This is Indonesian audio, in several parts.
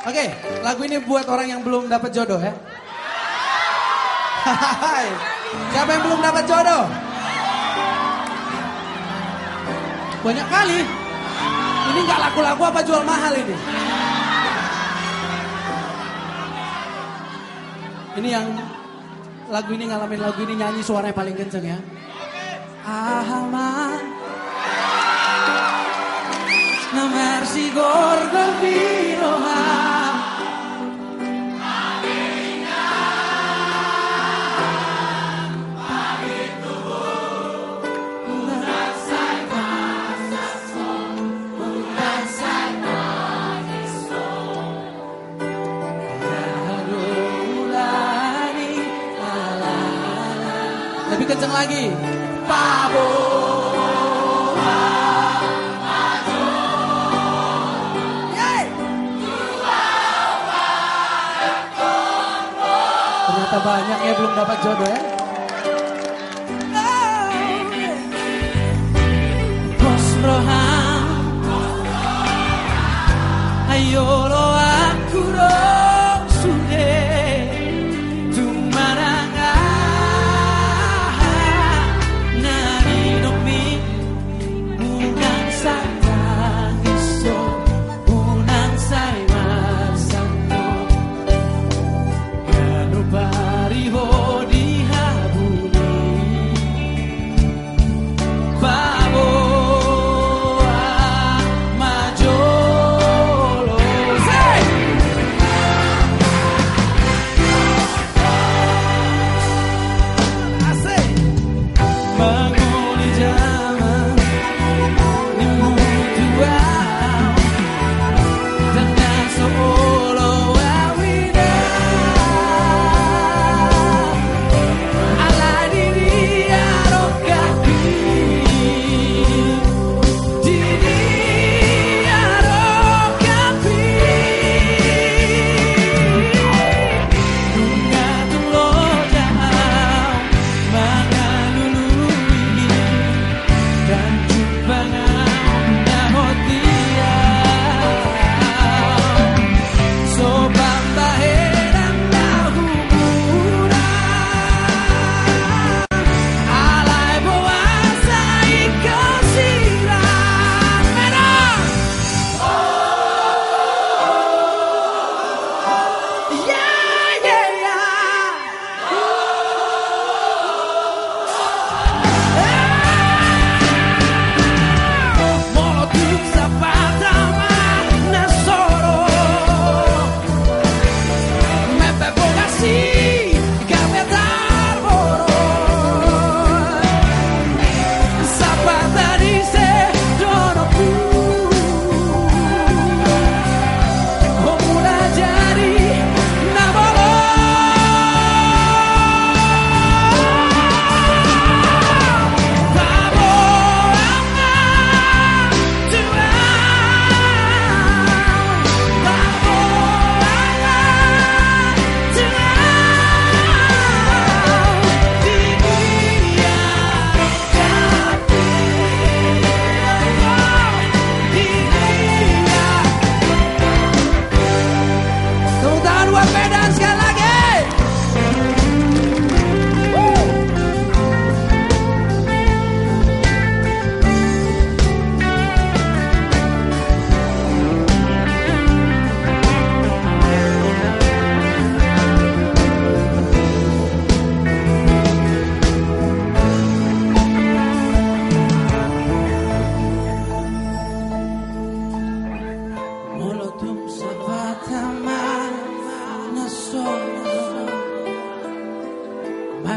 Oke, lagu ini buat orang yang belum dapat jodoh ya. Siapa yang belum dapat jodoh? Banyak kali. Ini nggak laku-laku apa jual mahal ini? Ini yang lagu ini ngalamin lagu ini nyanyi suaranya paling kenceng ya. Ahmad Nomor si gorgon kenceng lagi. Yeay. Ternyata banyak ya belum dapat jodoh ya. Yeah.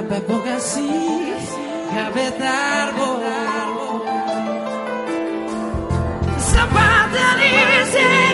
Cabe abogací, cabe dar Zapata dice.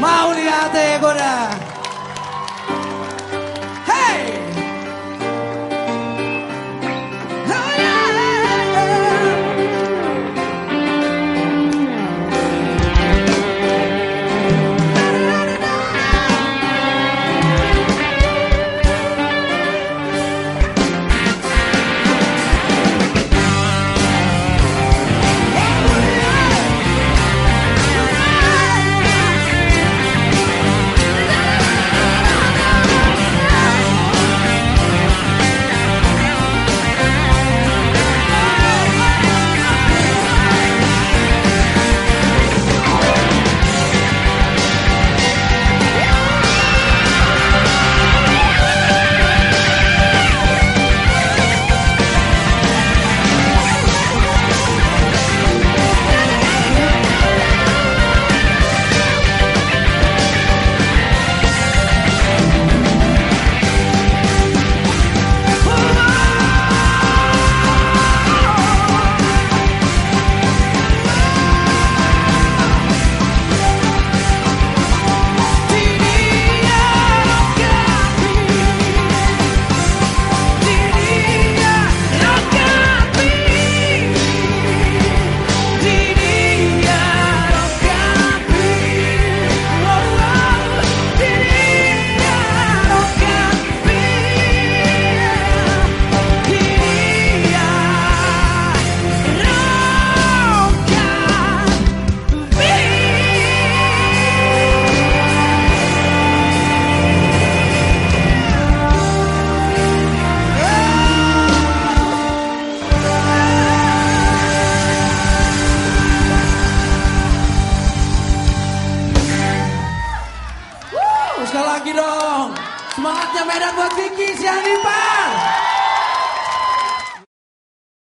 Mauri. Medan buat Vicky Sianipar.